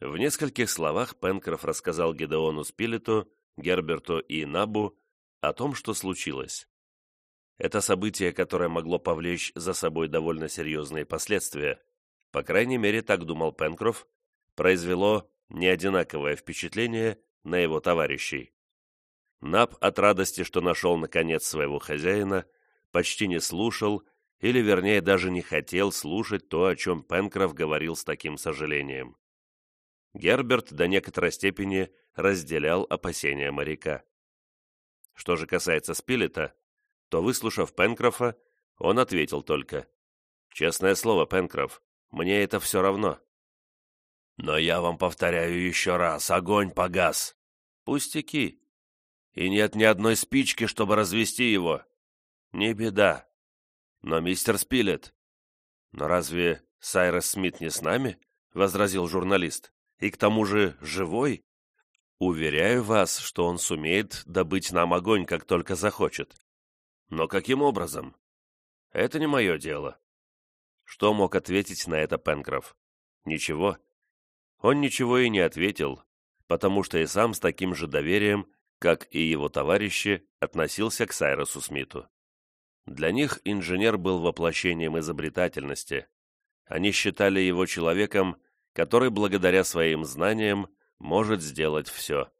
В нескольких словах Пенкроф рассказал Гедеону Спилету, Герберту и Набу о том, что случилось. Это событие, которое могло повлечь за собой довольно серьезные последствия, по крайней мере, так думал Пенкроф, произвело неодинаковое впечатление на его товарищей. Наб от радости, что нашел наконец своего хозяина, почти не слушал, или вернее даже не хотел слушать то, о чем Пенкроф говорил с таким сожалением. Герберт до некоторой степени разделял опасения моряка. Что же касается Спилета, то, выслушав Пенкрофа, он ответил только. «Честное слово, Пенкроф, мне это все равно». «Но я вам повторяю еще раз, огонь погас». «Пустяки. И нет ни одной спички, чтобы развести его». «Не беда. Но мистер Спилет...» «Но разве Сайрес Смит не с нами?» — возразил журналист и к тому же живой, уверяю вас, что он сумеет добыть нам огонь, как только захочет. Но каким образом? Это не мое дело. Что мог ответить на это Пенкроф? Ничего. Он ничего и не ответил, потому что и сам с таким же доверием, как и его товарищи, относился к Сайросу Смиту. Для них инженер был воплощением изобретательности. Они считали его человеком, который благодаря своим знаниям может сделать все.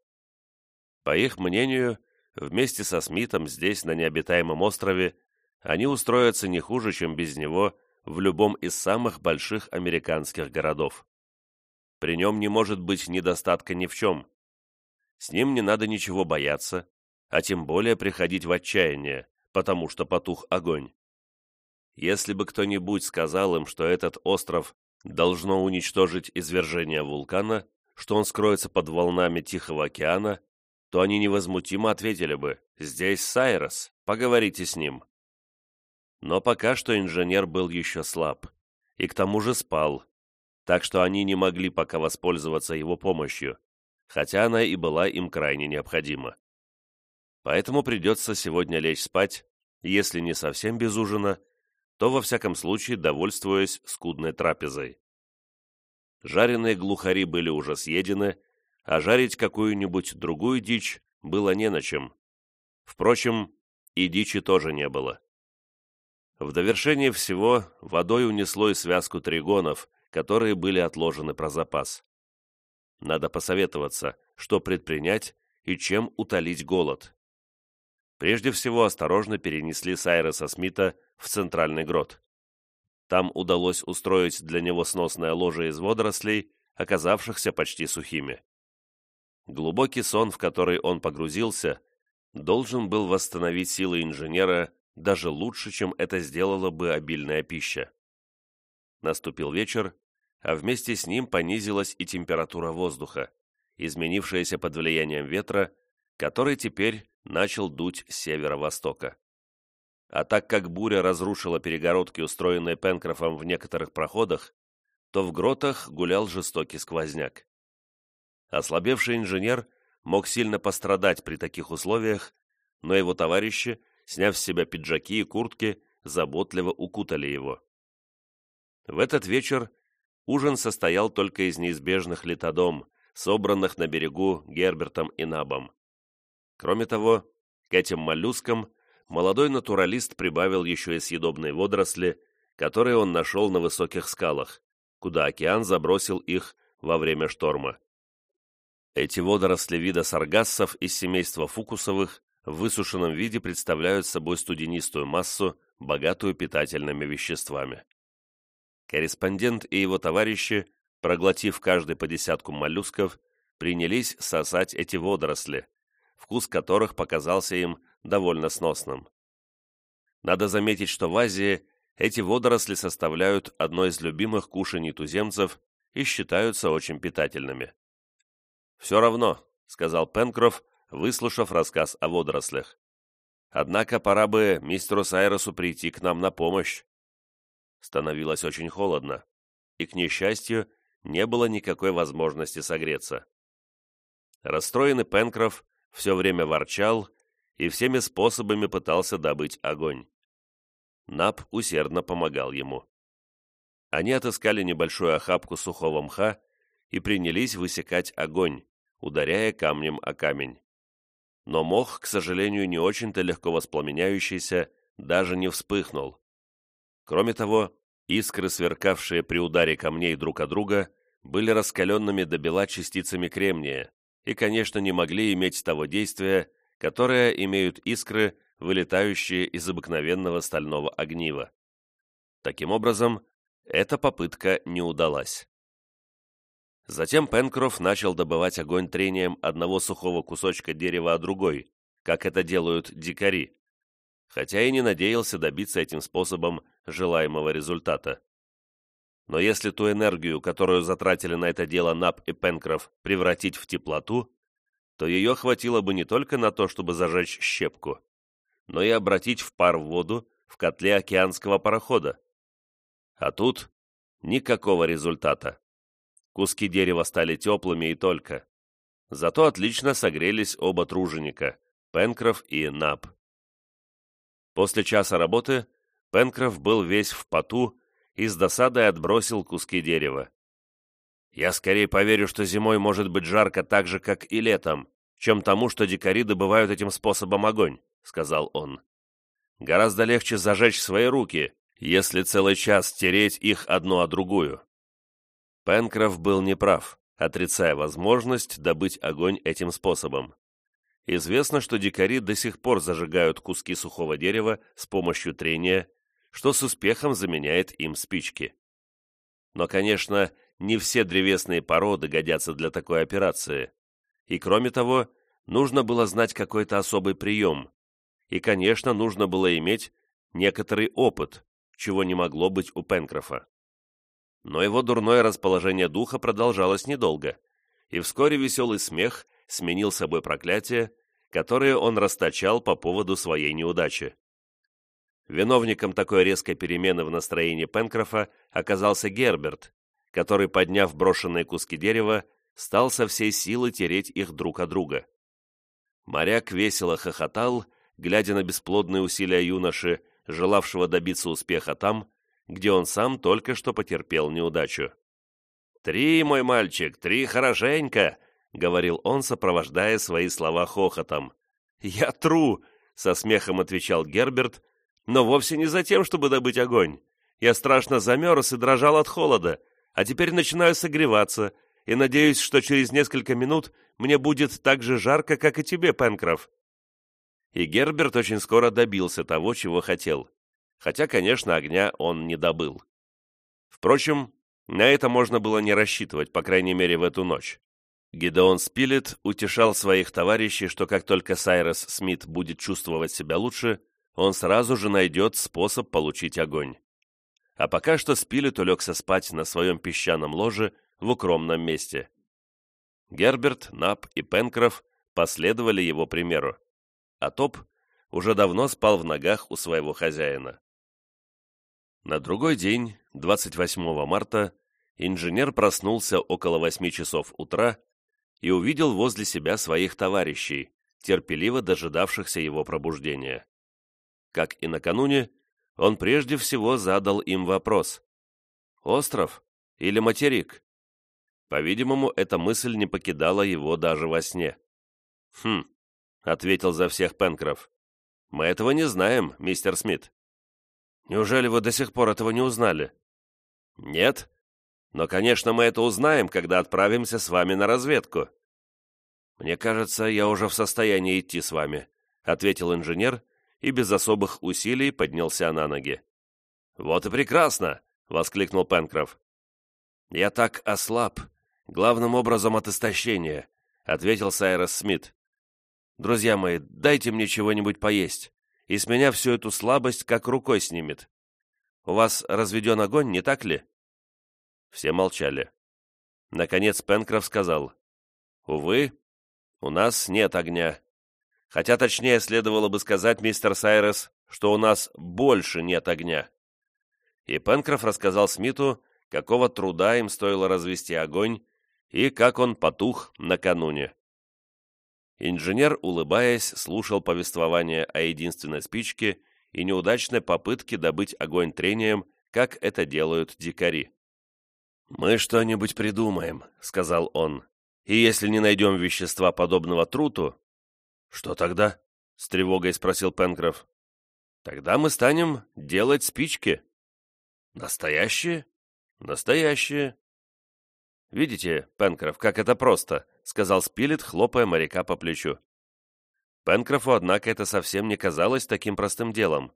По их мнению, вместе со Смитом здесь, на необитаемом острове, они устроятся не хуже, чем без него, в любом из самых больших американских городов. При нем не может быть недостатка ни в чем. С ним не надо ничего бояться, а тем более приходить в отчаяние, потому что потух огонь. Если бы кто-нибудь сказал им, что этот остров должно уничтожить извержение вулкана, что он скроется под волнами Тихого океана, то они невозмутимо ответили бы «Здесь Сайрос, поговорите с ним». Но пока что инженер был еще слаб, и к тому же спал, так что они не могли пока воспользоваться его помощью, хотя она и была им крайне необходима. Поэтому придется сегодня лечь спать, если не совсем без ужина, то во всяком случае довольствуясь скудной трапезой. Жареные глухари были уже съедены, а жарить какую-нибудь другую дичь было не на чем. Впрочем, и дичи тоже не было. В довершение всего водой унесло и связку тригонов, которые были отложены про запас. Надо посоветоваться, что предпринять и чем утолить голод. Прежде всего осторожно перенесли Сайреса Смита в центральный грот. Там удалось устроить для него сносное ложе из водорослей, оказавшихся почти сухими. Глубокий сон, в который он погрузился, должен был восстановить силы инженера даже лучше, чем это сделала бы обильная пища. Наступил вечер, а вместе с ним понизилась и температура воздуха, изменившаяся под влиянием ветра, который теперь начал дуть с северо-востока. А так как буря разрушила перегородки, устроенные Пенкрофом в некоторых проходах, то в гротах гулял жестокий сквозняк. Ослабевший инженер мог сильно пострадать при таких условиях, но его товарищи, сняв с себя пиджаки и куртки, заботливо укутали его. В этот вечер ужин состоял только из неизбежных литодом, собранных на берегу Гербертом и Набом. Кроме того, к этим моллюскам молодой натуралист прибавил еще и съедобные водоросли, которые он нашел на высоких скалах, куда океан забросил их во время шторма. Эти водоросли вида саргассов из семейства фукусовых в высушенном виде представляют собой студенистую массу, богатую питательными веществами. Корреспондент и его товарищи, проглотив каждый по десятку моллюсков, принялись сосать эти водоросли, вкус которых показался им довольно сносным. Надо заметить, что в Азии эти водоросли составляют одно из любимых кушаний туземцев и считаются очень питательными. «Все равно», — сказал Пенкроф, выслушав рассказ о водорослях. «Однако пора бы мистеру Сайросу прийти к нам на помощь». Становилось очень холодно, и, к несчастью, не было никакой возможности согреться. Расстроенный Пенкроф все время ворчал и всеми способами пытался добыть огонь. Нап усердно помогал ему. Они отыскали небольшую охапку сухого мха и принялись высекать огонь, ударяя камнем о камень. Но мох, к сожалению, не очень-то легко воспламеняющийся, даже не вспыхнул. Кроме того, искры, сверкавшие при ударе камней друг о друга, были раскаленными до бела частицами кремния и, конечно, не могли иметь того действия, которое имеют искры, вылетающие из обыкновенного стального огнива. Таким образом, эта попытка не удалась. Затем Пенкроф начал добывать огонь трением одного сухого кусочка дерева о другой, как это делают дикари, хотя и не надеялся добиться этим способом желаемого результата. Но если ту энергию, которую затратили на это дело Нап и Пенкроф, превратить в теплоту, то ее хватило бы не только на то, чтобы зажечь щепку, но и обратить в пар воду в котле океанского парохода. А тут никакого результата. Куски дерева стали теплыми и только. Зато отлично согрелись оба труженика, Пенкроф и Нап. После часа работы Пенкроф был весь в поту и с досадой отбросил куски дерева. «Я скорее поверю, что зимой может быть жарко так же, как и летом, чем тому, что дикари добывают этим способом огонь», — сказал он. «Гораздо легче зажечь свои руки, если целый час тереть их одну о другую». Пенкроф был неправ, отрицая возможность добыть огонь этим способом. Известно, что дикари до сих пор зажигают куски сухого дерева с помощью трения, что с успехом заменяет им спички. Но, конечно, не все древесные породы годятся для такой операции. И кроме того, нужно было знать какой-то особый прием. И, конечно, нужно было иметь некоторый опыт, чего не могло быть у Пенкрофа. Но его дурное расположение духа продолжалось недолго, и вскоре веселый смех сменил собой проклятие, которое он расточал по поводу своей неудачи. Виновником такой резкой перемены в настроении Пенкрофа оказался Герберт, который, подняв брошенные куски дерева, стал со всей силы тереть их друг от друга. Моряк весело хохотал, глядя на бесплодные усилия юноши, желавшего добиться успеха там, где он сам только что потерпел неудачу. «Три, мой мальчик, три хорошенько!» — говорил он, сопровождая свои слова хохотом. «Я тру!» — со смехом отвечал Герберт, но вовсе не за тем, чтобы добыть огонь. Я страшно замерз и дрожал от холода, а теперь начинаю согреваться, и надеюсь, что через несколько минут мне будет так же жарко, как и тебе, Пенкроф». И Герберт очень скоро добился того, чего хотел, хотя, конечно, огня он не добыл. Впрочем, на это можно было не рассчитывать, по крайней мере, в эту ночь. Гидеон Спилет утешал своих товарищей, что как только Сайрес Смит будет чувствовать себя лучше, он сразу же найдет способ получить огонь. А пока что Спилет улегся спать на своем песчаном ложе в укромном месте. Герберт, Нап и Пенкроф последовали его примеру, а Топ уже давно спал в ногах у своего хозяина. На другой день, 28 марта, инженер проснулся около 8 часов утра и увидел возле себя своих товарищей, терпеливо дожидавшихся его пробуждения. Как и накануне, он прежде всего задал им вопрос. «Остров или материк?» По-видимому, эта мысль не покидала его даже во сне. «Хм», — ответил за всех Пенкроф. «Мы этого не знаем, мистер Смит». «Неужели вы до сих пор этого не узнали?» «Нет. Но, конечно, мы это узнаем, когда отправимся с вами на разведку». «Мне кажется, я уже в состоянии идти с вами», — ответил инженер и без особых усилий поднялся на ноги. «Вот и прекрасно!» — воскликнул Пенкроф. «Я так ослаб, главным образом от истощения», — ответил Сайрос Смит. «Друзья мои, дайте мне чего-нибудь поесть, и с меня всю эту слабость как рукой снимет. У вас разведен огонь, не так ли?» Все молчали. Наконец Пенкроф сказал, «Увы, у нас нет огня. Хотя точнее следовало бы сказать, мистер Сайрес, что у нас больше нет огня. И Пенкроф рассказал Смиту, какого труда им стоило развести огонь и как он потух накануне. Инженер, улыбаясь, слушал повествование о единственной спичке и неудачной попытке добыть огонь трением, как это делают дикари. «Мы что-нибудь придумаем», — сказал он. «И если не найдем вещества, подобного труту...» «Что тогда?» — с тревогой спросил Пенкроф. «Тогда мы станем делать спички». «Настоящие?» «Настоящие». «Видите, Пенкроф, как это просто», — сказал Спилет, хлопая моряка по плечу. Пенкрофу, однако, это совсем не казалось таким простым делом,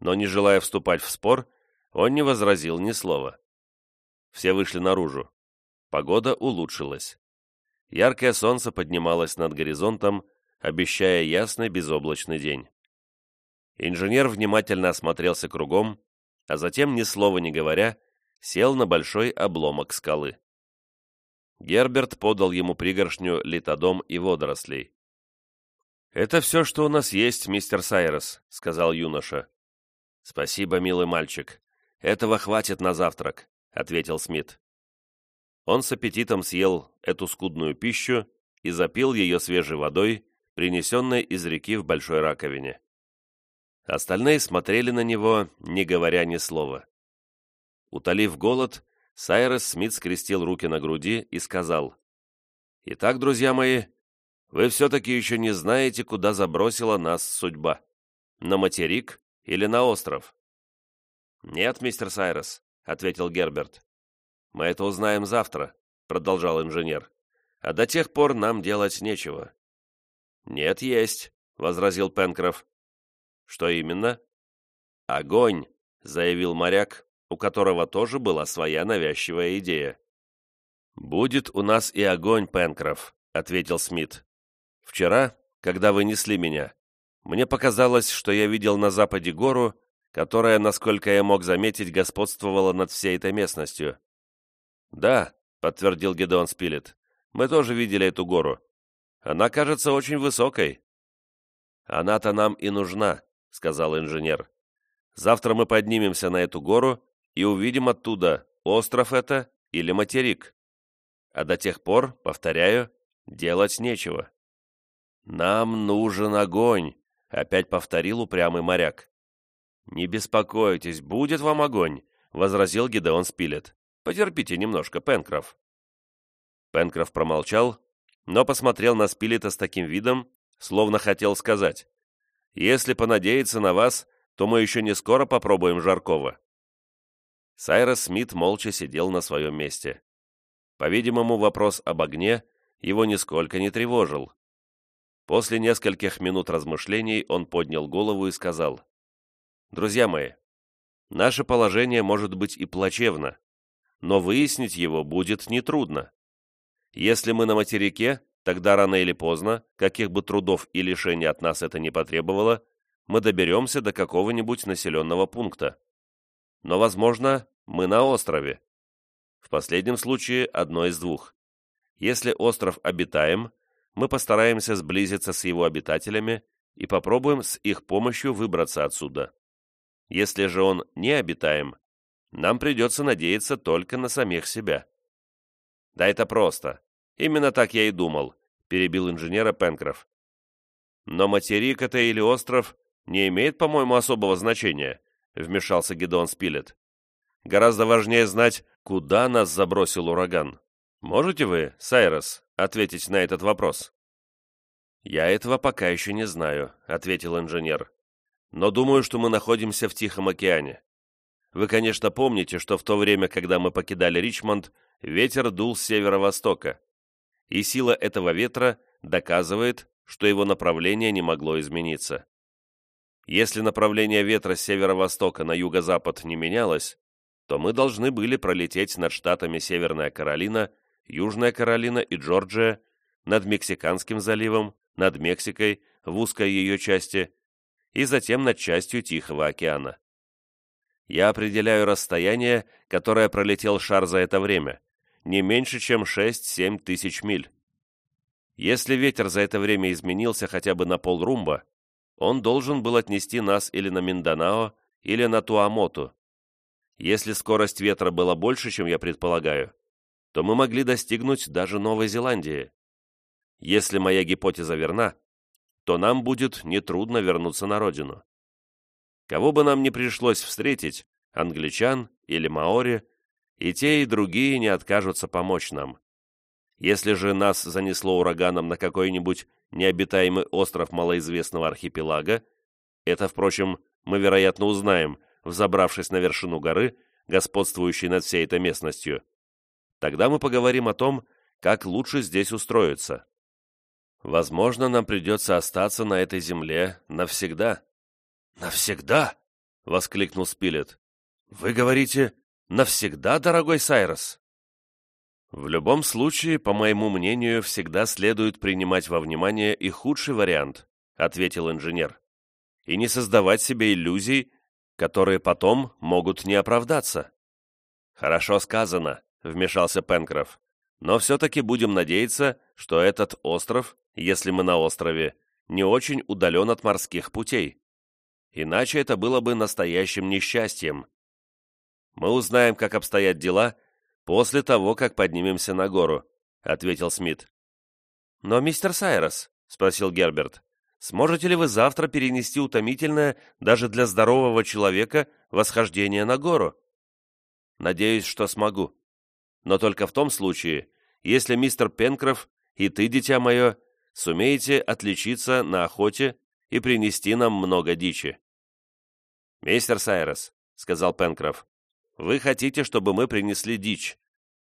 но, не желая вступать в спор, он не возразил ни слова. Все вышли наружу. Погода улучшилась. Яркое солнце поднималось над горизонтом, обещая ясный безоблачный день. Инженер внимательно осмотрелся кругом, а затем, ни слова не говоря, сел на большой обломок скалы. Герберт подал ему пригоршню литодом и водорослей. «Это все, что у нас есть, мистер Сайрос», — сказал юноша. «Спасибо, милый мальчик. Этого хватит на завтрак», — ответил Смит. Он с аппетитом съел эту скудную пищу и запил ее свежей водой, принесенной из реки в большой раковине. Остальные смотрели на него, не говоря ни слова. Утолив голод, Сайрес Смит скрестил руки на груди и сказал, «Итак, друзья мои, вы все-таки еще не знаете, куда забросила нас судьба. На материк или на остров?» «Нет, мистер Сайрес», — ответил Герберт. «Мы это узнаем завтра», — продолжал инженер. «А до тех пор нам делать нечего». «Нет, есть», — возразил Пенкроф. «Что именно?» «Огонь», — заявил моряк, у которого тоже была своя навязчивая идея. «Будет у нас и огонь, Пенкроф», — ответил Смит. «Вчера, когда вы несли меня, мне показалось, что я видел на западе гору, которая, насколько я мог заметить, господствовала над всей этой местностью». «Да», — подтвердил Гедеон Спилет, — «мы тоже видели эту гору. Она кажется очень высокой». «Она-то нам и нужна», — сказал инженер. «Завтра мы поднимемся на эту гору и увидим оттуда, остров это или материк. А до тех пор, повторяю, делать нечего. «Нам нужен огонь», — опять повторил упрямый моряк. «Не беспокойтесь, будет вам огонь», — возразил Гидеон Спилет. «Потерпите немножко, Пенкроф». Пенкроф промолчал, но посмотрел на Спилета с таким видом, словно хотел сказать, «Если понадеяться на вас, то мы еще не скоро попробуем жаркого». Сайрос Смит молча сидел на своем месте. По-видимому, вопрос об огне его нисколько не тревожил. После нескольких минут размышлений он поднял голову и сказал, «Друзья мои, наше положение может быть и плачевно, но выяснить его будет нетрудно. Если мы на материке, тогда рано или поздно, каких бы трудов и лишений от нас это не потребовало, мы доберемся до какого-нибудь населенного пункта но, возможно, мы на острове. В последнем случае одно из двух. Если остров обитаем, мы постараемся сблизиться с его обитателями и попробуем с их помощью выбраться отсюда. Если же он не обитаем, нам придется надеяться только на самих себя. Да это просто. Именно так я и думал, перебил инженера Пенкроф. Но материк это или остров не имеет, по-моему, особого значения вмешался Гедеон Спилет. «Гораздо важнее знать, куда нас забросил ураган. Можете вы, Сайрос, ответить на этот вопрос?» «Я этого пока еще не знаю», — ответил инженер. «Но думаю, что мы находимся в Тихом океане. Вы, конечно, помните, что в то время, когда мы покидали Ричмонд, ветер дул с северо-востока, и сила этого ветра доказывает, что его направление не могло измениться. Если направление ветра с северо-востока на юго-запад не менялось, то мы должны были пролететь над штатами Северная Каролина, Южная Каролина и Джорджия, над Мексиканским заливом, над Мексикой, в узкой ее части, и затем над частью Тихого океана. Я определяю расстояние, которое пролетел шар за это время, не меньше, чем 6-7 тысяч миль. Если ветер за это время изменился хотя бы на полрумба, он должен был отнести нас или на Минданао, или на Туамоту. Если скорость ветра была больше, чем я предполагаю, то мы могли достигнуть даже Новой Зеландии. Если моя гипотеза верна, то нам будет нетрудно вернуться на родину. Кого бы нам ни пришлось встретить, англичан или маори, и те, и другие не откажутся помочь нам. Если же нас занесло ураганом на какой-нибудь необитаемый остров малоизвестного архипелага, это, впрочем, мы, вероятно, узнаем, взобравшись на вершину горы, господствующей над всей этой местностью, тогда мы поговорим о том, как лучше здесь устроиться. Возможно, нам придется остаться на этой земле навсегда. «Навсегда?» — воскликнул Спилет. «Вы говорите, навсегда, дорогой Сайрос?» В любом случае, по моему мнению, всегда следует принимать во внимание и худший вариант, ответил инженер, и не создавать себе иллюзий, которые потом могут не оправдаться. Хорошо сказано, вмешался Пенкроф, но все-таки будем надеяться, что этот остров, если мы на острове, не очень удален от морских путей. Иначе это было бы настоящим несчастьем. Мы узнаем, как обстоят дела, после того, как поднимемся на гору», — ответил Смит. «Но, мистер Сайрос», — спросил Герберт, «сможете ли вы завтра перенести утомительное даже для здорового человека восхождение на гору?» «Надеюсь, что смогу. Но только в том случае, если мистер Пенкроф и ты, дитя мое, сумеете отличиться на охоте и принести нам много дичи». «Мистер Сайрос», — сказал Пенкроф, вы хотите, чтобы мы принесли дичь.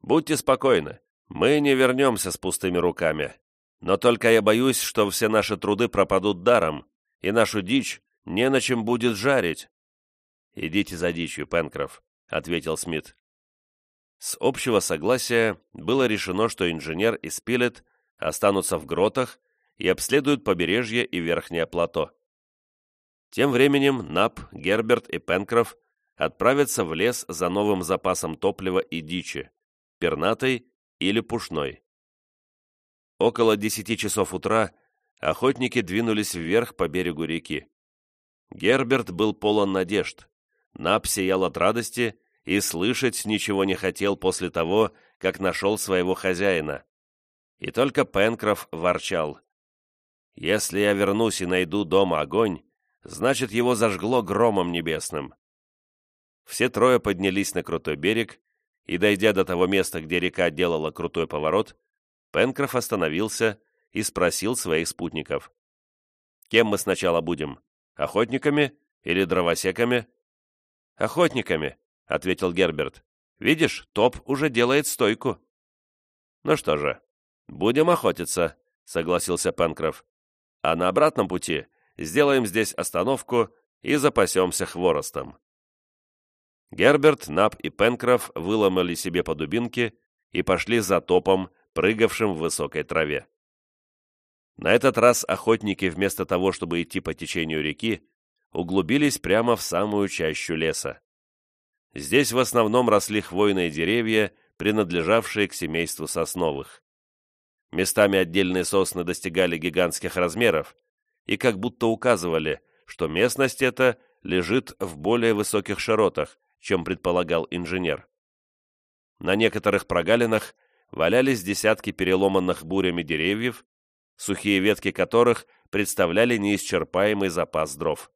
Будьте спокойны, мы не вернемся с пустыми руками. Но только я боюсь, что все наши труды пропадут даром, и нашу дичь не на чем будет жарить». «Идите за дичью, Пенкроф», — ответил Смит. С общего согласия было решено, что инженер и Спилет останутся в гротах и обследуют побережье и верхнее плато. Тем временем Нап, Герберт и Пенкроф отправятся в лес за новым запасом топлива и дичи, пернатой или пушной. Около десяти часов утра охотники двинулись вверх по берегу реки. Герберт был полон надежд. Нап сиял от радости и слышать ничего не хотел после того, как нашел своего хозяина. И только Пенкроф ворчал. «Если я вернусь и найду дома огонь, значит, его зажгло громом небесным. Все трое поднялись на крутой берег, и, дойдя до того места, где река делала крутой поворот, Пенкроф остановился и спросил своих спутников. «Кем мы сначала будем? Охотниками или дровосеками?» «Охотниками», — ответил Герберт. «Видишь, топ уже делает стойку». «Ну что же, будем охотиться», — согласился Пенкроф. «А на обратном пути сделаем здесь остановку и запасемся хворостом». Герберт, Нап и Пенкроф выломали себе по дубинке и пошли за топом, прыгавшим в высокой траве. На этот раз охотники, вместо того, чтобы идти по течению реки, углубились прямо в самую чащу леса. Здесь в основном росли хвойные деревья, принадлежавшие к семейству сосновых. Местами отдельные сосны достигали гигантских размеров и как будто указывали, что местность эта лежит в более высоких широтах, чем предполагал инженер. На некоторых прогалинах валялись десятки переломанных бурями деревьев, сухие ветки которых представляли неисчерпаемый запас дров.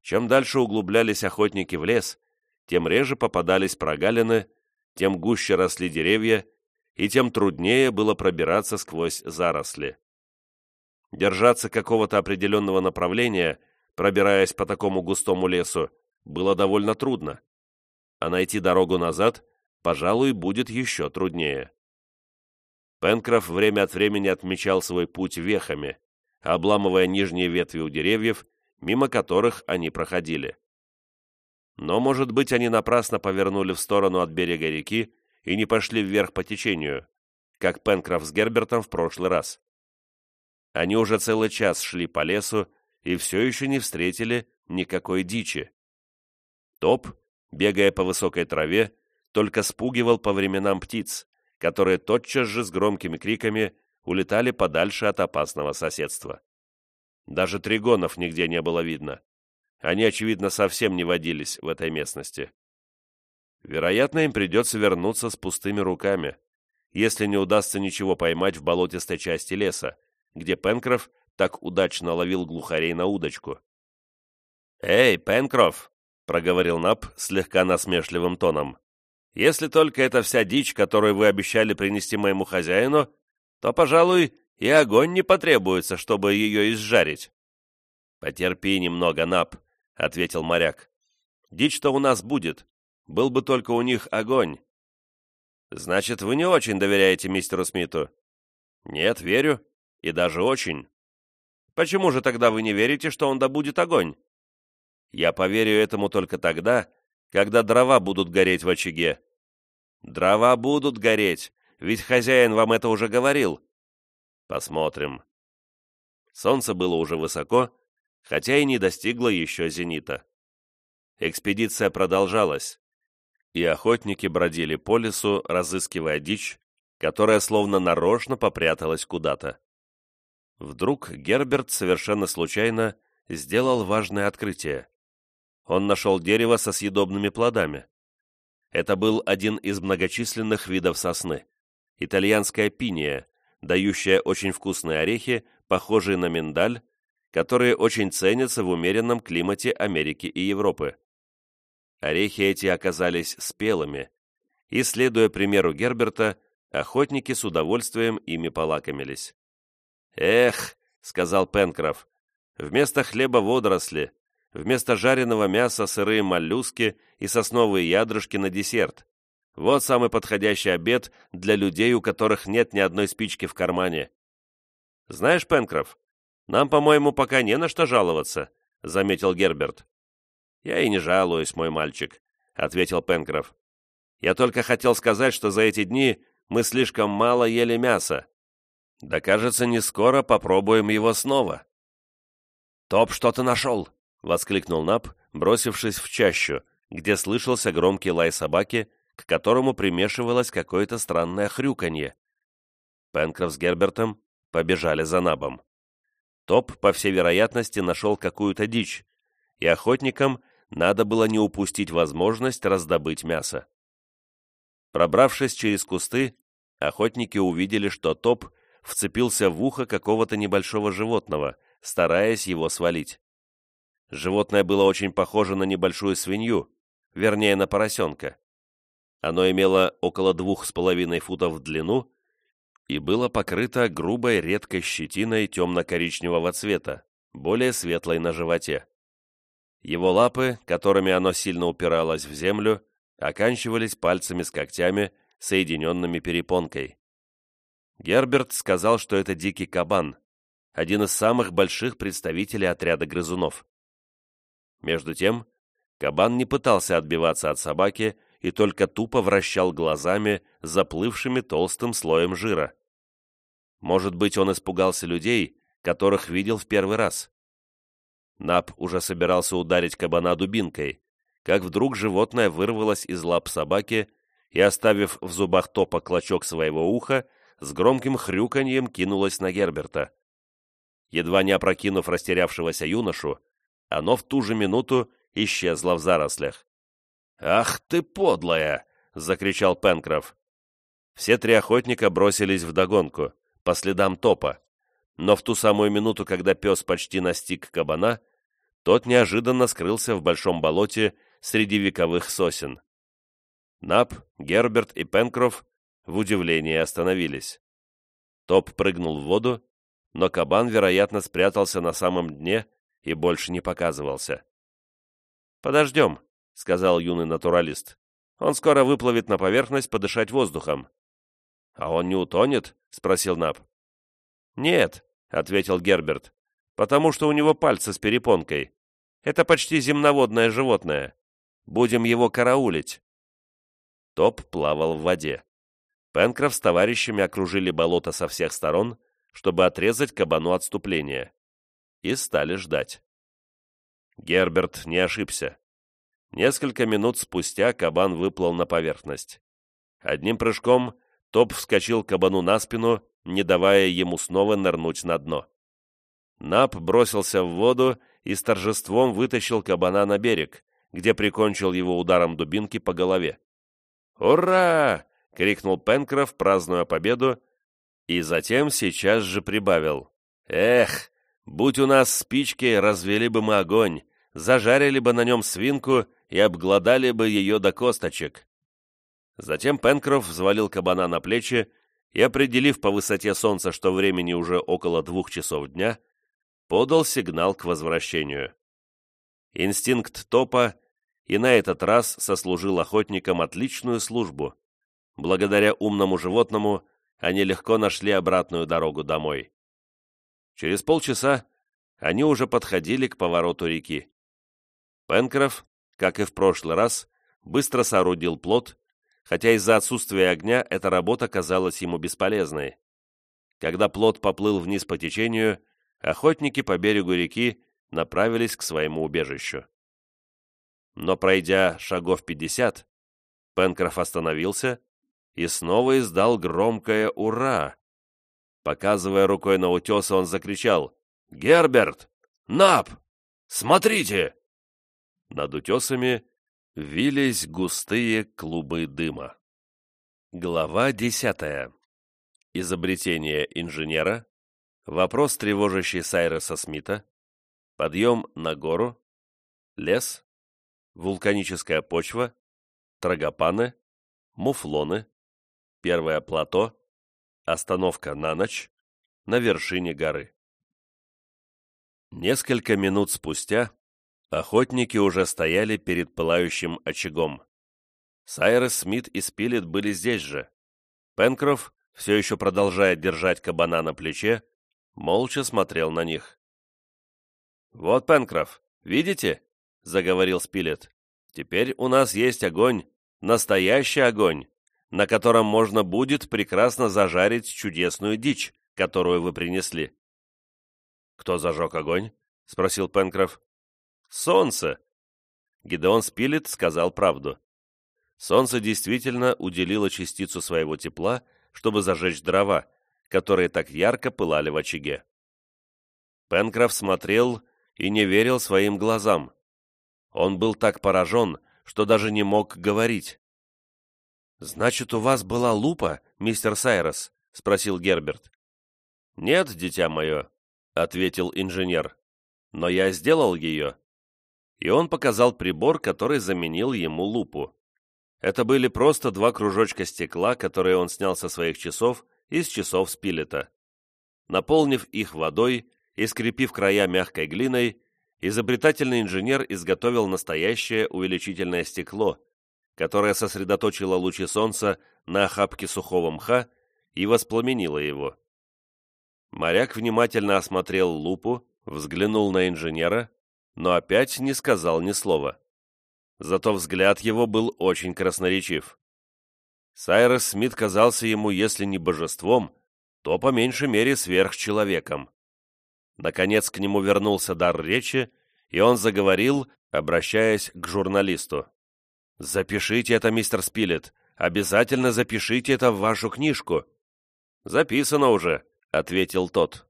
Чем дальше углублялись охотники в лес, тем реже попадались прогалины, тем гуще росли деревья, и тем труднее было пробираться сквозь заросли. Держаться какого-то определенного направления, пробираясь по такому густому лесу, было довольно трудно, а найти дорогу назад, пожалуй, будет еще труднее. Пенкроф время от времени отмечал свой путь вехами, обламывая нижние ветви у деревьев, мимо которых они проходили. Но, может быть, они напрасно повернули в сторону от берега реки и не пошли вверх по течению, как Пенкроф с Гербертом в прошлый раз. Они уже целый час шли по лесу и все еще не встретили никакой дичи. Топ, бегая по высокой траве, только спугивал по временам птиц, которые тотчас же с громкими криками улетали подальше от опасного соседства. Даже тригонов нигде не было видно. Они, очевидно, совсем не водились в этой местности. Вероятно, им придется вернуться с пустыми руками, если не удастся ничего поймать в болотистой части леса, где Пенкроф так удачно ловил глухарей на удочку. «Эй, Пенкроф!» — проговорил Нап слегка насмешливым тоном. Если только это вся дичь, которую вы обещали принести моему хозяину, то, пожалуй, и огонь не потребуется, чтобы ее изжарить». «Потерпи немного, Нап», — ответил моряк. «Дичь-то у нас будет. Был бы только у них огонь». «Значит, вы не очень доверяете мистеру Смиту?» «Нет, верю. И даже очень». «Почему же тогда вы не верите, что он добудет огонь?» «Я поверю этому только тогда, когда дрова будут гореть в очаге». «Дрова будут гореть, ведь хозяин вам это уже говорил». «Посмотрим». Солнце было уже высоко, хотя и не достигло еще зенита. Экспедиция продолжалась, и охотники бродили по лесу, разыскивая дичь, которая словно нарочно попряталась куда-то. Вдруг Герберт совершенно случайно сделал важное открытие. Он нашел дерево со съедобными плодами. Это был один из многочисленных видов сосны – итальянская пиния, дающая очень вкусные орехи, похожие на миндаль, которые очень ценятся в умеренном климате Америки и Европы. Орехи эти оказались спелыми, и, следуя примеру Герберта, охотники с удовольствием ими полакомились. «Эх», — сказал Пенкроф, — «вместо хлеба водоросли, вместо жареного мяса сырые моллюски и сосновые ядрышки на десерт. Вот самый подходящий обед для людей, у которых нет ни одной спички в кармане. Знаешь, Пенкроф, нам, по-моему, пока не на что жаловаться», — заметил Герберт. «Я и не жалуюсь, мой мальчик», — ответил Пенкроф. «Я только хотел сказать, что за эти дни мы слишком мало ели мяса. Да, кажется, не скоро попробуем его снова. «Топ что-то нашел!» — воскликнул Нап, бросившись в чащу, где слышался громкий лай собаки, к которому примешивалось какое-то странное хрюканье. Пенкроф с Гербертом побежали за Набом. Топ, по всей вероятности, нашел какую-то дичь, и охотникам надо было не упустить возможность раздобыть мясо. Пробравшись через кусты, охотники увидели, что Топ вцепился в ухо какого-то небольшого животного, стараясь его свалить. Животное было очень похоже на небольшую свинью, вернее, на поросенка. Оно имело около двух с половиной футов в длину и было покрыто грубой редкой щетиной темно-коричневого цвета, более светлой на животе. Его лапы, которыми оно сильно упиралось в землю, оканчивались пальцами с когтями, соединенными перепонкой. Герберт сказал, что это дикий кабан, один из самых больших представителей отряда грызунов. Между тем, кабан не пытался отбиваться от собаки и только тупо вращал глазами, заплывшими толстым слоем жира. Может быть, он испугался людей, которых видел в первый раз. Нап уже собирался ударить кабана дубинкой, как вдруг животное вырвалось из лап собаки и, оставив в зубах топа клочок своего уха, с громким хрюканьем кинулось на Герберта. Едва не опрокинув растерявшегося юношу, оно в ту же минуту исчезло в зарослях. «Ах ты подлая!» — закричал Пенкроф. Все три охотника бросились в догонку по следам топа, но в ту самую минуту, когда пес почти настиг кабана, тот неожиданно скрылся в большом болоте среди вековых сосен. Нап, Герберт и Пенкроф в удивлении остановились. Топ прыгнул в воду, но кабан, вероятно, спрятался на самом дне и больше не показывался. «Подождем», — сказал юный натуралист. «Он скоро выплывет на поверхность подышать воздухом». «А он не утонет?» — спросил Нап. «Нет», — ответил Герберт, — «потому что у него пальцы с перепонкой. Это почти земноводное животное. Будем его караулить». Топ плавал в воде. Пенкроф с товарищами окружили болото со всех сторон, чтобы отрезать кабану отступление, и стали ждать. Герберт не ошибся. Несколько минут спустя кабан выплыл на поверхность. Одним прыжком Топ вскочил кабану на спину, не давая ему снова нырнуть на дно. Нап бросился в воду и с торжеством вытащил кабана на берег, где прикончил его ударом дубинки по голове. «Ура!» — крикнул Пенкроф, празднуя победу, и затем сейчас же прибавил. «Эх, будь у нас спички, развели бы мы огонь, зажарили бы на нем свинку и обглодали бы ее до косточек». Затем Пенкроф взвалил кабана на плечи и, определив по высоте солнца, что времени уже около двух часов дня, подал сигнал к возвращению. Инстинкт топа и на этот раз сослужил охотникам отличную службу. Благодаря умному животному они легко нашли обратную дорогу домой. Через полчаса они уже подходили к повороту реки. Пенкроф, как и в прошлый раз, быстро соорудил плот, хотя из-за отсутствия огня эта работа казалась ему бесполезной. Когда плот поплыл вниз по течению, охотники по берегу реки направились к своему убежищу. Но пройдя шагов пятьдесят, Пенкроф остановился и снова издал громкое «Ура!». Показывая рукой на утеса, он закричал «Герберт! Нап! Смотрите!» Над утесами вились густые клубы дыма. Глава десятая. Изобретение инженера. Вопрос, тревожащий Сайреса Смита. Подъем на гору. Лес. Вулканическая почва. Трагопаны. Муфлоны. Первое плато. Остановка на ночь. На вершине горы. Несколько минут спустя Охотники уже стояли перед пылающим очагом. Сайрес Смит и Спилет были здесь же. Пенкроф, все еще продолжая держать кабана на плече, молча смотрел на них. «Вот, Пенкроф, видите?» — заговорил Спилет. «Теперь у нас есть огонь, настоящий огонь, на котором можно будет прекрасно зажарить чудесную дичь, которую вы принесли». «Кто зажег огонь?» — спросил Пенкроф. Солнце!» Гидеон Спилет сказал правду. Солнце действительно уделило частицу своего тепла, чтобы зажечь дрова, которые так ярко пылали в очаге. Пенкроф смотрел и не верил своим глазам. Он был так поражен, что даже не мог говорить. «Значит, у вас была лупа, мистер Сайрос?» — спросил Герберт. «Нет, дитя мое», — ответил инженер. «Но я сделал ее и он показал прибор, который заменил ему лупу. Это были просто два кружочка стекла, которые он снял со своих часов из часов спилета. Наполнив их водой и скрепив края мягкой глиной, изобретательный инженер изготовил настоящее увеличительное стекло, которое сосредоточило лучи солнца на охапке сухого мха и воспламенило его. Моряк внимательно осмотрел лупу, взглянул на инженера но опять не сказал ни слова. Зато взгляд его был очень красноречив. Сайрес Смит казался ему, если не божеством, то по меньшей мере сверхчеловеком. Наконец к нему вернулся дар речи, и он заговорил, обращаясь к журналисту. «Запишите это, мистер Спилет, обязательно запишите это в вашу книжку». «Записано уже», — ответил тот.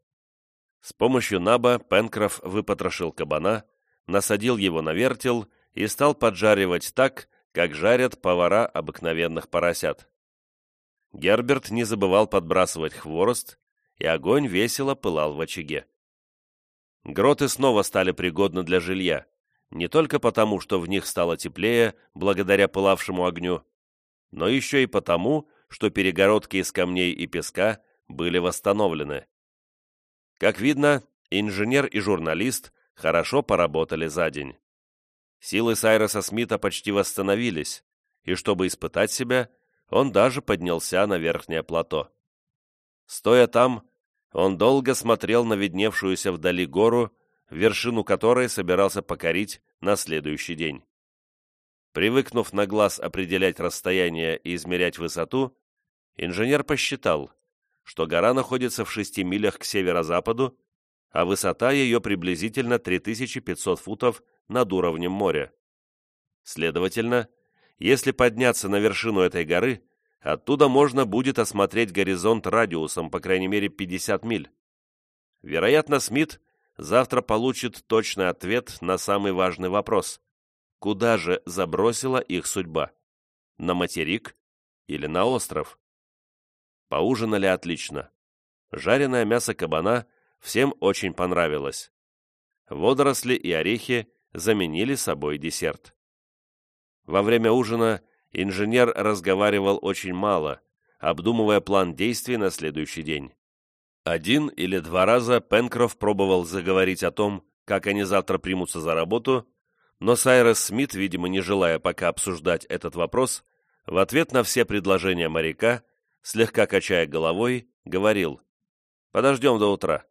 С помощью наба Пенкроф выпотрошил кабана, насадил его на вертел и стал поджаривать так, как жарят повара обыкновенных поросят. Герберт не забывал подбрасывать хворост, и огонь весело пылал в очаге. Гроты снова стали пригодны для жилья, не только потому, что в них стало теплее благодаря пылавшему огню, но еще и потому, что перегородки из камней и песка были восстановлены. Как видно, инженер и журналист хорошо поработали за день. Силы Сайроса Смита почти восстановились, и чтобы испытать себя, он даже поднялся на верхнее плато. Стоя там, он долго смотрел на видневшуюся вдали гору, вершину которой собирался покорить на следующий день. Привыкнув на глаз определять расстояние и измерять высоту, инженер посчитал, что гора находится в шести милях к северо-западу а высота ее приблизительно 3500 футов над уровнем моря. Следовательно, если подняться на вершину этой горы, оттуда можно будет осмотреть горизонт радиусом, по крайней мере, 50 миль. Вероятно, Смит завтра получит точный ответ на самый важный вопрос. Куда же забросила их судьба? На материк или на остров? Поужинали отлично. Жареное мясо кабана всем очень понравилось. Водоросли и орехи заменили собой десерт. Во время ужина инженер разговаривал очень мало, обдумывая план действий на следующий день. Один или два раза Пенкроф пробовал заговорить о том, как они завтра примутся за работу, но Сайрес Смит, видимо, не желая пока обсуждать этот вопрос, в ответ на все предложения моряка, слегка качая головой, говорил «Подождем до утра,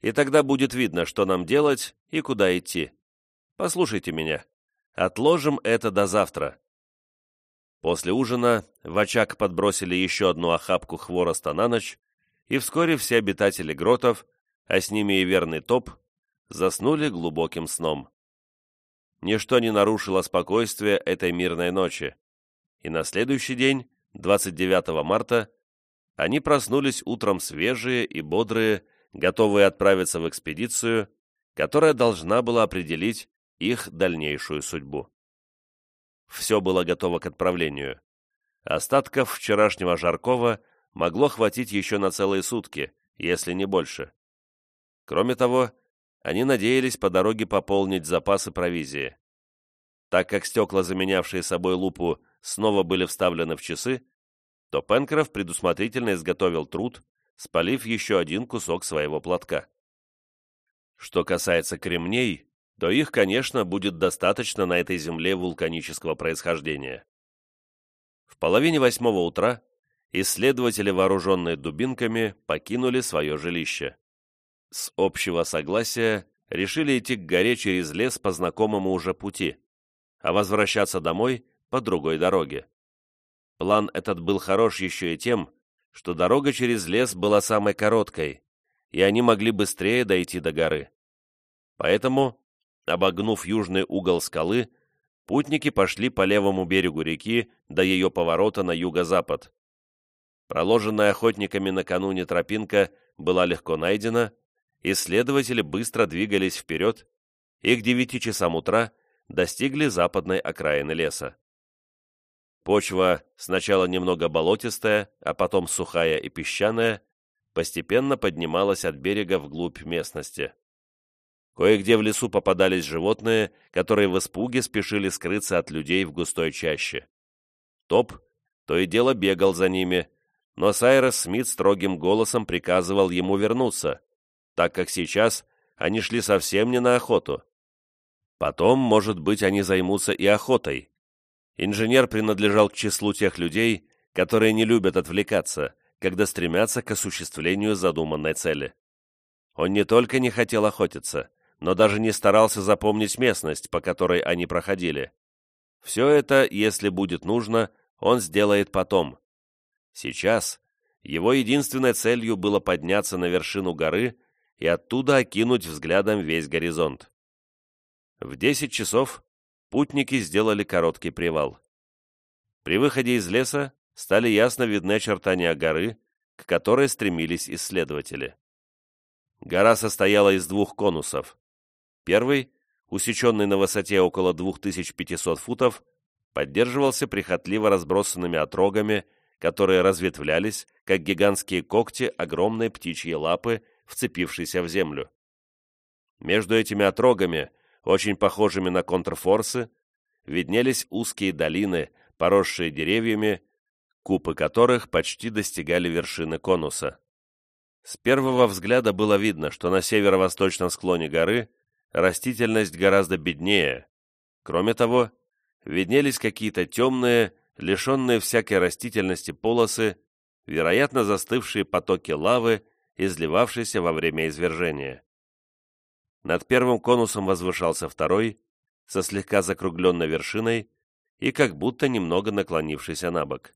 и тогда будет видно, что нам делать и куда идти. Послушайте меня, отложим это до завтра». После ужина в очаг подбросили еще одну охапку хвороста на ночь, и вскоре все обитатели гротов, а с ними и верный топ, заснули глубоким сном. Ничто не нарушило спокойствие этой мирной ночи, и на следующий день, 29 марта, они проснулись утром свежие и бодрые, готовые отправиться в экспедицию, которая должна была определить их дальнейшую судьбу. Все было готово к отправлению. Остатков вчерашнего Жаркова могло хватить еще на целые сутки, если не больше. Кроме того, они надеялись по дороге пополнить запасы провизии. Так как стекла, заменявшие собой лупу, снова были вставлены в часы, то Пенкроф предусмотрительно изготовил труд, спалив еще один кусок своего платка. Что касается кремней, то их, конечно, будет достаточно на этой земле вулканического происхождения. В половине восьмого утра исследователи, вооруженные дубинками, покинули свое жилище. С общего согласия решили идти к горе через лес по знакомому уже пути, а возвращаться домой по другой дороге. План этот был хорош еще и тем, что дорога через лес была самой короткой, и они могли быстрее дойти до горы. Поэтому Обогнув южный угол скалы, путники пошли по левому берегу реки до ее поворота на юго-запад. Проложенная охотниками накануне тропинка была легко найдена, исследователи быстро двигались вперед и к девяти часам утра достигли западной окраины леса. Почва, сначала немного болотистая, а потом сухая и песчаная, постепенно поднималась от берега вглубь местности. Кое-где в лесу попадались животные, которые в испуге спешили скрыться от людей в густой чаще. Топ то и дело бегал за ними, но Сайрос Смит строгим голосом приказывал ему вернуться, так как сейчас они шли совсем не на охоту. Потом, может быть, они займутся и охотой. Инженер принадлежал к числу тех людей, которые не любят отвлекаться, когда стремятся к осуществлению задуманной цели. Он не только не хотел охотиться, но даже не старался запомнить местность, по которой они проходили. Все это, если будет нужно, он сделает потом. Сейчас его единственной целью было подняться на вершину горы и оттуда окинуть взглядом весь горизонт. В 10 часов путники сделали короткий привал. При выходе из леса стали ясно видны очертания горы, к которой стремились исследователи. Гора состояла из двух конусов. Первый, усеченный на высоте около 2500 футов, поддерживался прихотливо разбросанными отрогами, которые разветвлялись, как гигантские когти огромной птичьей лапы, вцепившейся в землю. Между этими отрогами, очень похожими на контрфорсы, виднелись узкие долины, поросшие деревьями, купы которых почти достигали вершины конуса. С первого взгляда было видно, что на северо-восточном склоне горы растительность гораздо беднее. Кроме того, виднелись какие-то темные, лишенные всякой растительности полосы, вероятно, застывшие потоки лавы, изливавшиеся во время извержения. Над первым конусом возвышался второй, со слегка закругленной вершиной и как будто немного наклонившийся на бок.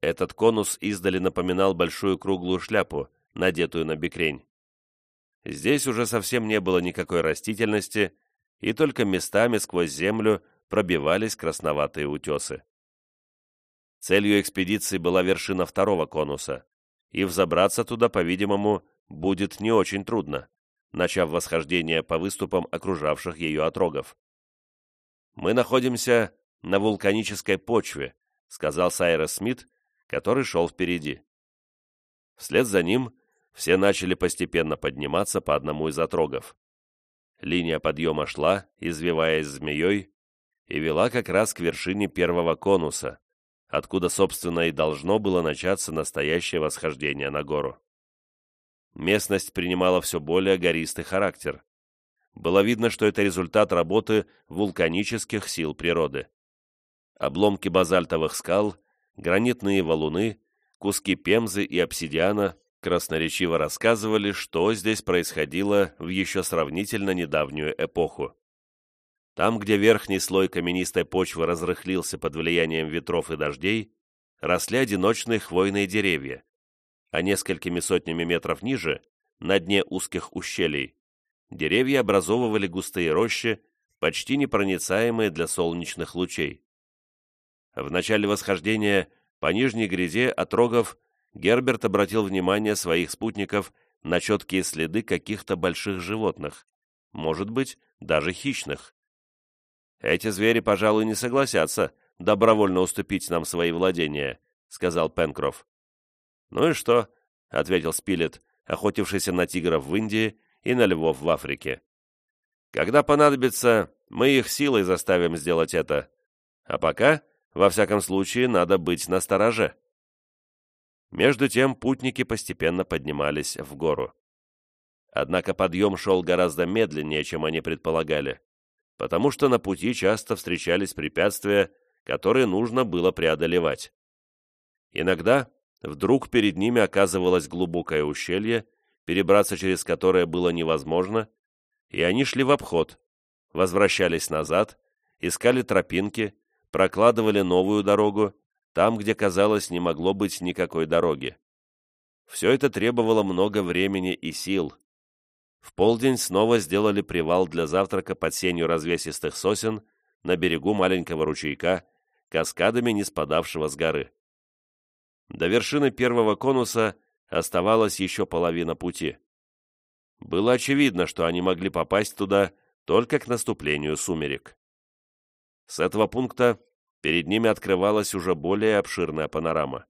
Этот конус издали напоминал большую круглую шляпу, надетую на бекрень. Здесь уже совсем не было никакой растительности, и только местами сквозь землю пробивались красноватые утесы. Целью экспедиции была вершина второго конуса, и взобраться туда, по-видимому, будет не очень трудно, начав восхождение по выступам окружавших ее отрогов. «Мы находимся на вулканической почве», — сказал Сайрес Смит, который шел впереди. Вслед за ним все начали постепенно подниматься по одному из отрогов. Линия подъема шла, извиваясь змеей, и вела как раз к вершине первого конуса, откуда, собственно, и должно было начаться настоящее восхождение на гору. Местность принимала все более гористый характер. Было видно, что это результат работы вулканических сил природы. Обломки базальтовых скал, гранитные валуны, куски пемзы и обсидиана красноречиво рассказывали, что здесь происходило в еще сравнительно недавнюю эпоху. Там, где верхний слой каменистой почвы разрыхлился под влиянием ветров и дождей, росли одиночные хвойные деревья, а несколькими сотнями метров ниже, на дне узких ущелий, деревья образовывали густые рощи, почти непроницаемые для солнечных лучей. В начале восхождения по нижней гряде от рогов Герберт обратил внимание своих спутников на четкие следы каких-то больших животных, может быть, даже хищных. «Эти звери, пожалуй, не согласятся добровольно уступить нам свои владения», — сказал Пенкроф. «Ну и что?» — ответил Спилет, охотившийся на тигров в Индии и на львов в Африке. «Когда понадобится, мы их силой заставим сделать это. А пока, во всяком случае, надо быть настороже». Между тем путники постепенно поднимались в гору. Однако подъем шел гораздо медленнее, чем они предполагали, потому что на пути часто встречались препятствия, которые нужно было преодолевать. Иногда вдруг перед ними оказывалось глубокое ущелье, перебраться через которое было невозможно, и они шли в обход, возвращались назад, искали тропинки, прокладывали новую дорогу там, где, казалось, не могло быть никакой дороги. Все это требовало много времени и сил. В полдень снова сделали привал для завтрака под сенью развесистых сосен на берегу маленького ручейка, каскадами не спадавшего с горы. До вершины первого конуса оставалась еще половина пути. Было очевидно, что они могли попасть туда только к наступлению сумерек. С этого пункта перед ними открывалась уже более обширная панорама.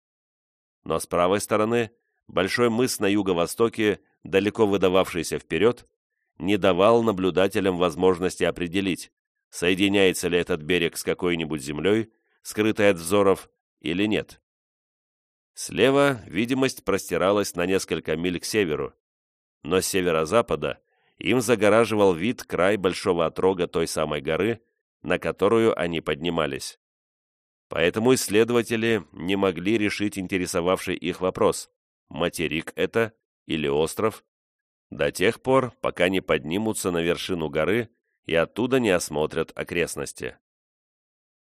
Но с правой стороны большой мыс на юго-востоке, далеко выдававшийся вперед, не давал наблюдателям возможности определить, соединяется ли этот берег с какой-нибудь землей, скрытой от взоров, или нет. Слева видимость простиралась на несколько миль к северу, но с северо-запада им загораживал вид край большого отрога той самой горы, на которую они поднимались. Поэтому исследователи не могли решить интересовавший их вопрос, материк это или остров, до тех пор, пока не поднимутся на вершину горы и оттуда не осмотрят окрестности.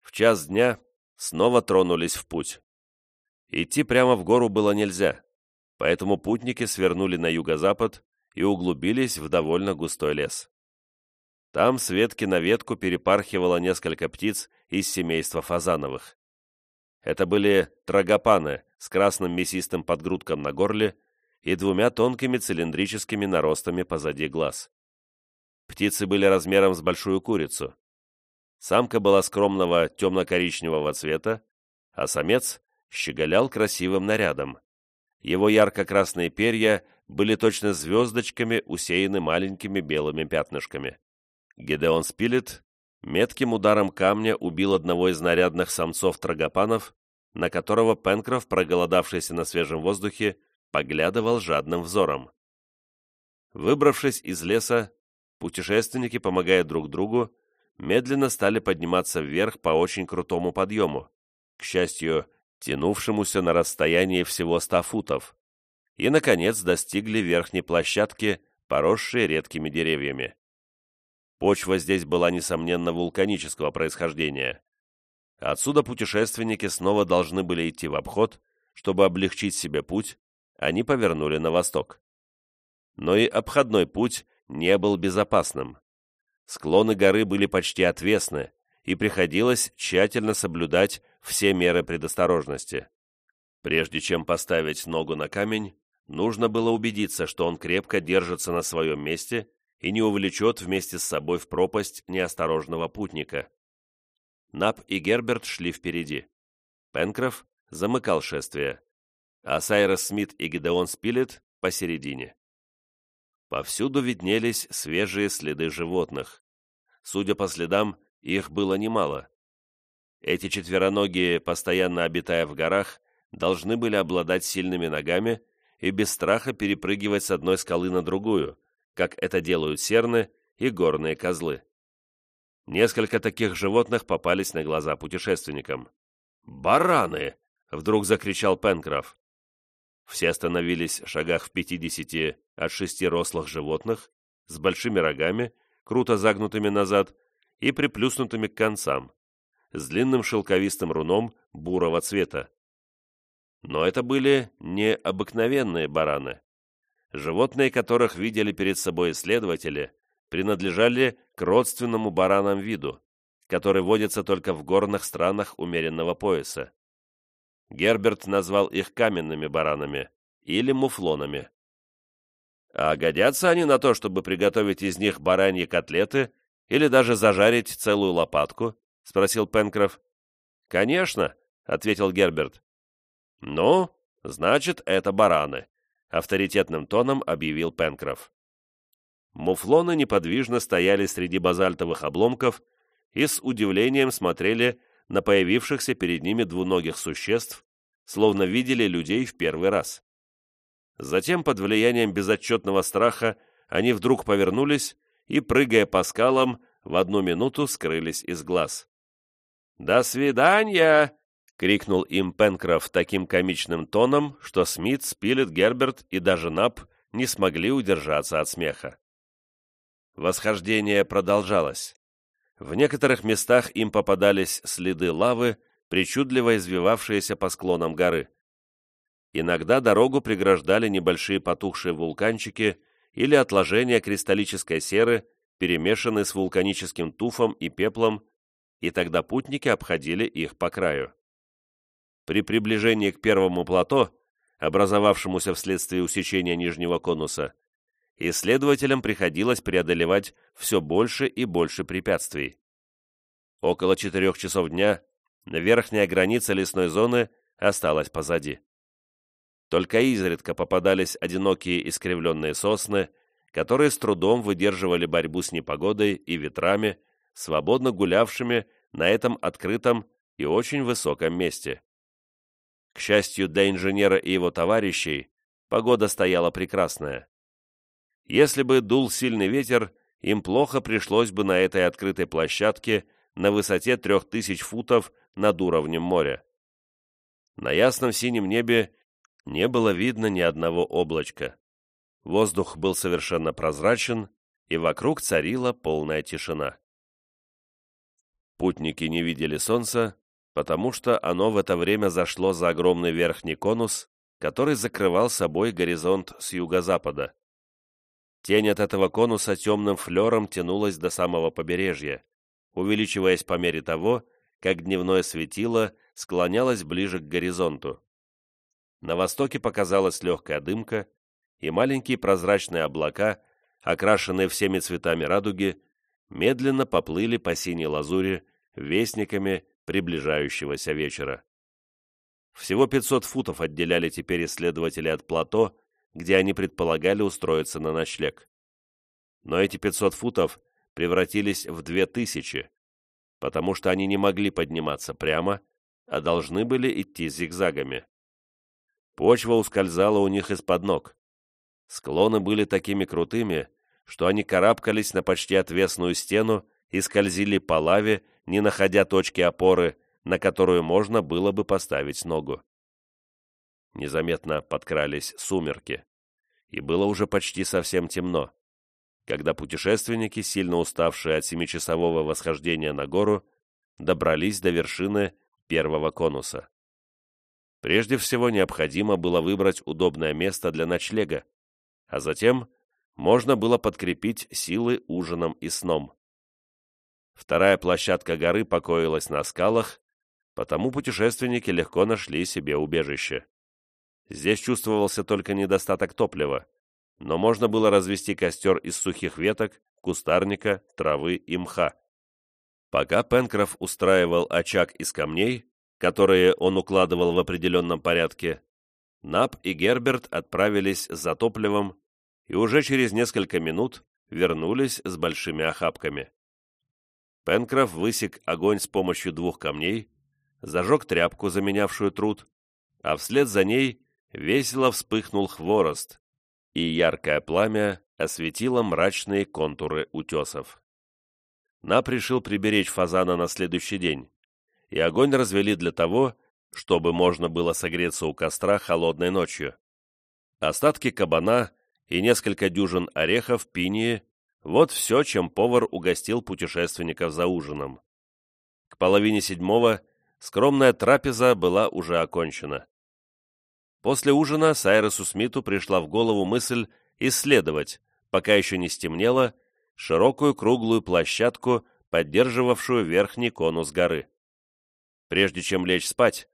В час дня снова тронулись в путь. Идти прямо в гору было нельзя, поэтому путники свернули на юго-запад и углубились в довольно густой лес. Там с ветки на ветку перепархивало несколько птиц из семейства фазановых. Это были трагопаны с красным мясистым подгрудком на горле и двумя тонкими цилиндрическими наростами позади глаз. Птицы были размером с большую курицу. Самка была скромного темно-коричневого цвета, а самец щеголял красивым нарядом. Его ярко-красные перья были точно звездочками, усеяны маленькими белыми пятнышками. Гедеон Спилет метким ударом камня убил одного из нарядных самцов-трагопанов, на которого Пенкроф, проголодавшийся на свежем воздухе, поглядывал жадным взором. Выбравшись из леса, путешественники, помогая друг другу, медленно стали подниматься вверх по очень крутому подъему, к счастью, тянувшемуся на расстоянии всего ста футов, и, наконец, достигли верхней площадки, поросшей редкими деревьями. Почва здесь была, несомненно, вулканического происхождения. Отсюда путешественники снова должны были идти в обход, чтобы облегчить себе путь, они повернули на восток. Но и обходной путь не был безопасным. Склоны горы были почти отвесны, и приходилось тщательно соблюдать все меры предосторожности. Прежде чем поставить ногу на камень, нужно было убедиться, что он крепко держится на своем месте и не увлечет вместе с собой в пропасть неосторожного путника. Нап и Герберт шли впереди. Пенкроф замыкал шествие, а Сайрос Смит и Гидеон Спилет посередине. Повсюду виднелись свежие следы животных. Судя по следам, их было немало. Эти четвероногие, постоянно обитая в горах, должны были обладать сильными ногами и без страха перепрыгивать с одной скалы на другую, как это делают серны и горные козлы. Несколько таких животных попались на глаза путешественникам. «Бараны!» — вдруг закричал Пенкроф. Все остановились в шагах в пятидесяти от шести рослых животных с большими рогами, круто загнутыми назад и приплюснутыми к концам, с длинным шелковистым руном бурого цвета. Но это были не обыкновенные бараны. Животные, которых видели перед собой исследователи, принадлежали к родственному баранам виду, который водится только в горных странах умеренного пояса. Герберт назвал их каменными баранами или муфлонами. А годятся они на то, чтобы приготовить из них бараньи котлеты или даже зажарить целую лопатку? — спросил Пенкроф. «Конечно», — ответил Герберт. «Ну, значит, это бараны», — авторитетным тоном объявил Пенкроф. Муфлоны неподвижно стояли среди базальтовых обломков и с удивлением смотрели на появившихся перед ними двуногих существ, словно видели людей в первый раз. Затем, под влиянием безотчетного страха, они вдруг повернулись и, прыгая по скалам, в одну минуту скрылись из глаз. «До свидания!» — крикнул им Пенкроф таким комичным тоном, что Смит, Спилет, Герберт и даже Нап не смогли удержаться от смеха. Восхождение продолжалось. В некоторых местах им попадались следы лавы, причудливо извивавшиеся по склонам горы. Иногда дорогу преграждали небольшие потухшие вулканчики или отложения кристаллической серы, перемешанные с вулканическим туфом и пеплом, и тогда путники обходили их по краю. При приближении к первому плато, образовавшемуся вследствие усечения нижнего конуса, исследователям приходилось преодолевать все больше и больше препятствий. Около четырех часов дня верхняя граница лесной зоны осталась позади. Только изредка попадались одинокие искривленные сосны, которые с трудом выдерживали борьбу с непогодой и ветрами, свободно гулявшими на этом открытом и очень высоком месте. К счастью для инженера и его товарищей, погода стояла прекрасная. Если бы дул сильный ветер, им плохо пришлось бы на этой открытой площадке на высоте трех тысяч футов над уровнем моря. На ясном синем небе не было видно ни одного облачка. Воздух был совершенно прозрачен, и вокруг царила полная тишина. Путники не видели солнца, потому что оно в это время зашло за огромный верхний конус, который закрывал собой горизонт с юго-запада. Тень от этого конуса темным флером тянулась до самого побережья, увеличиваясь по мере того, как дневное светило склонялось ближе к горизонту. На востоке показалась легкая дымка, и маленькие прозрачные облака, окрашенные всеми цветами радуги, медленно поплыли по синей лазури вестниками приближающегося вечера. Всего 500 футов отделяли теперь исследователи от плато, где они предполагали устроиться на ночлег. Но эти 500 футов превратились в 2000, потому что они не могли подниматься прямо, а должны были идти зигзагами. Почва ускользала у них из-под ног. Склоны были такими крутыми, что они карабкались на почти отвесную стену и скользили по лаве, не находя точки опоры, на которую можно было бы поставить ногу. Незаметно подкрались сумерки, и было уже почти совсем темно, когда путешественники, сильно уставшие от семичасового восхождения на гору, добрались до вершины первого конуса. Прежде всего необходимо было выбрать удобное место для ночлега, а затем можно было подкрепить силы ужином и сном. Вторая площадка горы покоилась на скалах, потому путешественники легко нашли себе убежище. Здесь чувствовался только недостаток топлива, но можно было развести костер из сухих веток, кустарника, травы и мха. Пока Пенкроф устраивал очаг из камней, которые он укладывал в определенном порядке, Нап и Герберт отправились за топливом и уже через несколько минут вернулись с большими охапками. Пенкроф высек огонь с помощью двух камней, зажег тряпку, заменявшую труд, а вслед за ней весело вспыхнул хворост, и яркое пламя осветило мрачные контуры утесов. Нап решил приберечь фазана на следующий день, и огонь развели для того, чтобы можно было согреться у костра холодной ночью. Остатки кабана и несколько дюжин орехов, пинии – вот все, чем повар угостил путешественников за ужином. К половине седьмого скромная трапеза была уже окончена. После ужина Сайресу Смиту пришла в голову мысль исследовать, пока еще не стемнело, широкую круглую площадку, поддерживавшую верхний конус горы. Прежде чем лечь спать,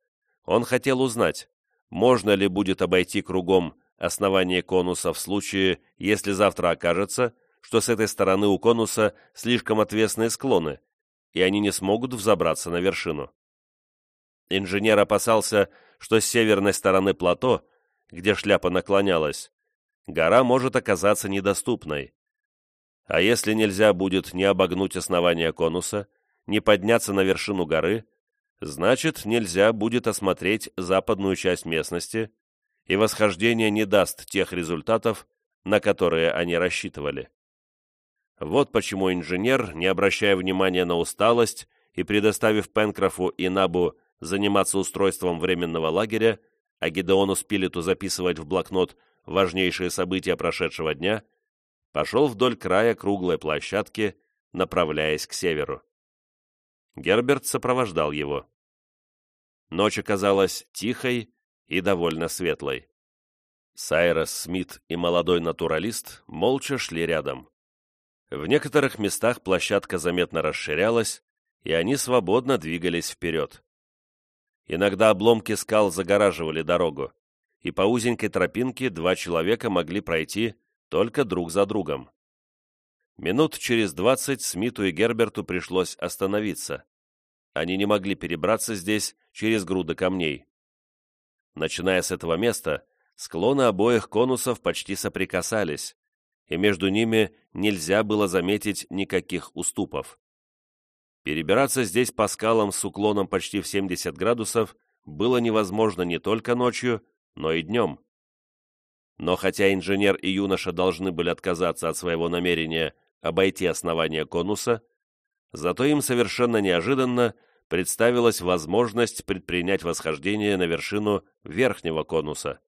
он хотел узнать, можно ли будет обойти кругом основание конуса в случае, если завтра окажется, что с этой стороны у конуса слишком отвесные склоны, и они не смогут взобраться на вершину. Инженер опасался, что с северной стороны плато, где шляпа наклонялась, гора может оказаться недоступной. А если нельзя будет ни обогнуть основание конуса, ни подняться на вершину горы, значит, нельзя будет осмотреть западную часть местности, и восхождение не даст тех результатов, на которые они рассчитывали. Вот почему инженер, не обращая внимания на усталость и предоставив Пенкрофу и Набу заниматься устройством временного лагеря, а Гидеону Спилету записывать в блокнот важнейшие события прошедшего дня, пошел вдоль края круглой площадки, направляясь к северу. Герберт сопровождал его. Ночь оказалась тихой и довольно светлой. Сайрос Смит и молодой натуралист молча шли рядом. В некоторых местах площадка заметно расширялась, и они свободно двигались вперед. Иногда обломки скал загораживали дорогу, и по узенькой тропинке два человека могли пройти только друг за другом. Минут через двадцать Смиту и Герберту пришлось остановиться. Они не могли перебраться здесь через груды камней. Начиная с этого места, склоны обоих конусов почти соприкасались, и между ними нельзя было заметить никаких уступов. Перебираться здесь по скалам с уклоном почти в 70 градусов было невозможно не только ночью, но и днем. Но хотя инженер и юноша должны были отказаться от своего намерения обойти основание конуса, зато им совершенно неожиданно представилась возможность предпринять восхождение на вершину верхнего конуса.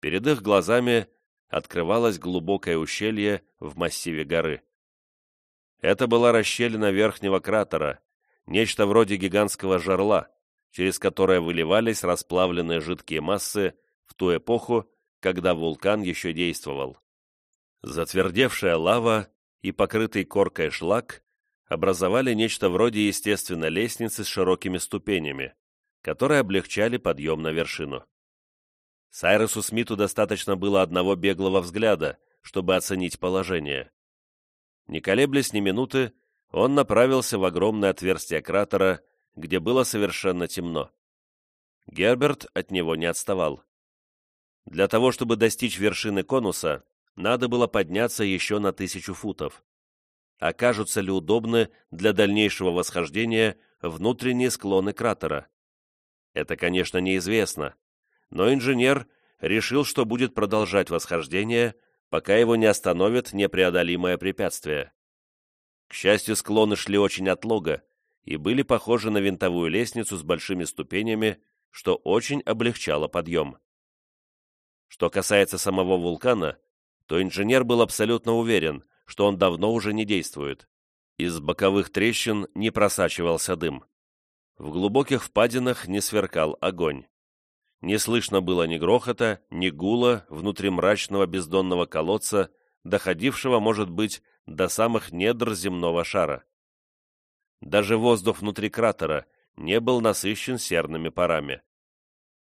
Перед их глазами открывалось глубокое ущелье в массиве горы. Это была расщелина верхнего кратера, нечто вроде гигантского жерла, через которое выливались расплавленные жидкие массы в ту эпоху, когда вулкан еще действовал. Затвердевшая лава и покрытый коркой шлак образовали нечто вроде естественной лестницы с широкими ступенями, которые облегчали подъем на вершину. Сайресу Смиту достаточно было одного беглого взгляда, чтобы оценить положение. Не колеблясь ни минуты, он направился в огромное отверстие кратера, где было совершенно темно. Герберт от него не отставал. Для того, чтобы достичь вершины конуса, надо было подняться еще на тысячу футов. Окажутся ли удобны для дальнейшего восхождения внутренние склоны кратера? Это, конечно, неизвестно, но инженер решил, что будет продолжать восхождение, пока его не остановит непреодолимое препятствие. К счастью, склоны шли очень отлого и были похожи на винтовую лестницу с большими ступенями, что очень облегчало подъем. Что касается самого вулкана, то инженер был абсолютно уверен, что он давно уже не действует. Из боковых трещин не просачивался дым. В глубоких впадинах не сверкал огонь. Не слышно было ни грохота, ни гула внутри мрачного бездонного колодца, доходившего, может быть, до самых недр земного шара. Даже воздух внутри кратера не был насыщен серными парами.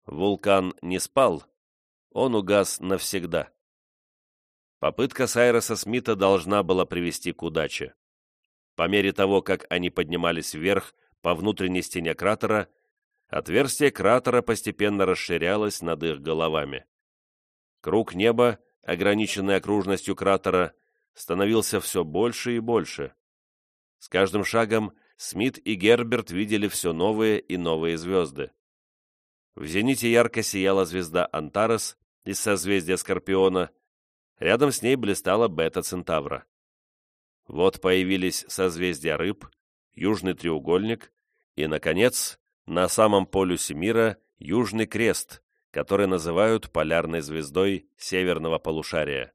Вулкан не спал, он угас навсегда. Попытка Сайроса Смита должна была привести к удаче. По мере того, как они поднимались вверх по внутренней стене кратера, Отверстие кратера постепенно расширялось над их головами. Круг неба, ограниченный окружностью кратера, становился все больше и больше. С каждым шагом Смит и Герберт видели все новые и новые звезды. В зените ярко сияла звезда Антарес из созвездия Скорпиона, рядом с ней блистала Бета Центавра. Вот появились созвездия Рыб, Южный треугольник и, наконец, на самом полюсе мира Южный крест, который называют полярной звездой северного полушария.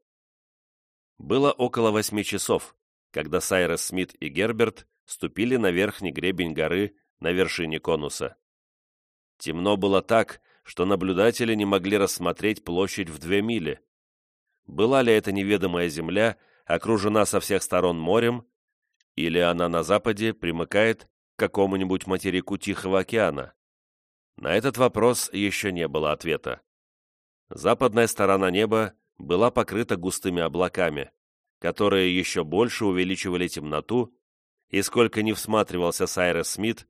Было около восьми часов, когда Сайрес Смит и Герберт ступили на верхний гребень горы на вершине конуса. Темно было так, что наблюдатели не могли рассмотреть площадь в две мили. Была ли это неведомая земля, окружена со всех сторон морем, или она на западе примыкает какому-нибудь материку Тихого океана? На этот вопрос еще не было ответа. Западная сторона неба была покрыта густыми облаками, которые еще больше увеличивали темноту, и сколько ни всматривался Сайрес Смит,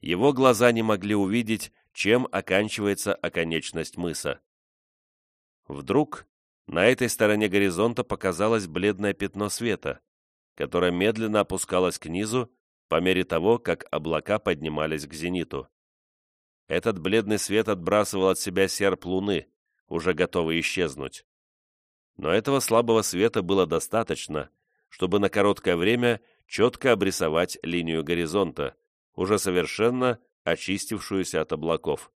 его глаза не могли увидеть, чем оканчивается оконечность мыса. Вдруг на этой стороне горизонта показалось бледное пятно света, которое медленно опускалось к низу по мере того, как облака поднимались к зениту. Этот бледный свет отбрасывал от себя серп луны, уже готовый исчезнуть. Но этого слабого света было достаточно, чтобы на короткое время четко обрисовать линию горизонта, уже совершенно очистившуюся от облаков.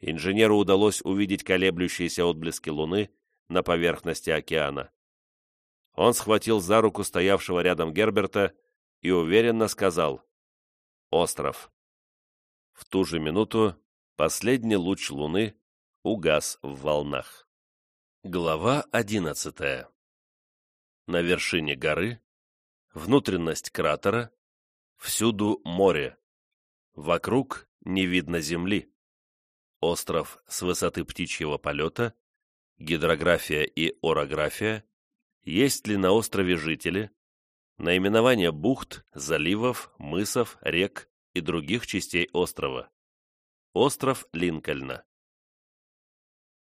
Инженеру удалось увидеть колеблющиеся отблески луны на поверхности океана. Он схватил за руку стоявшего рядом Герберта и уверенно сказал «Остров». В ту же минуту последний луч луны угас в волнах. Глава одиннадцатая. На вершине горы, внутренность кратера, всюду море. Вокруг не видно земли. Остров с высоты птичьего полета, гидрография и орография, есть ли на острове жители, наименование бухт, заливов, мысов, рек и других частей острова. Остров Линкольна.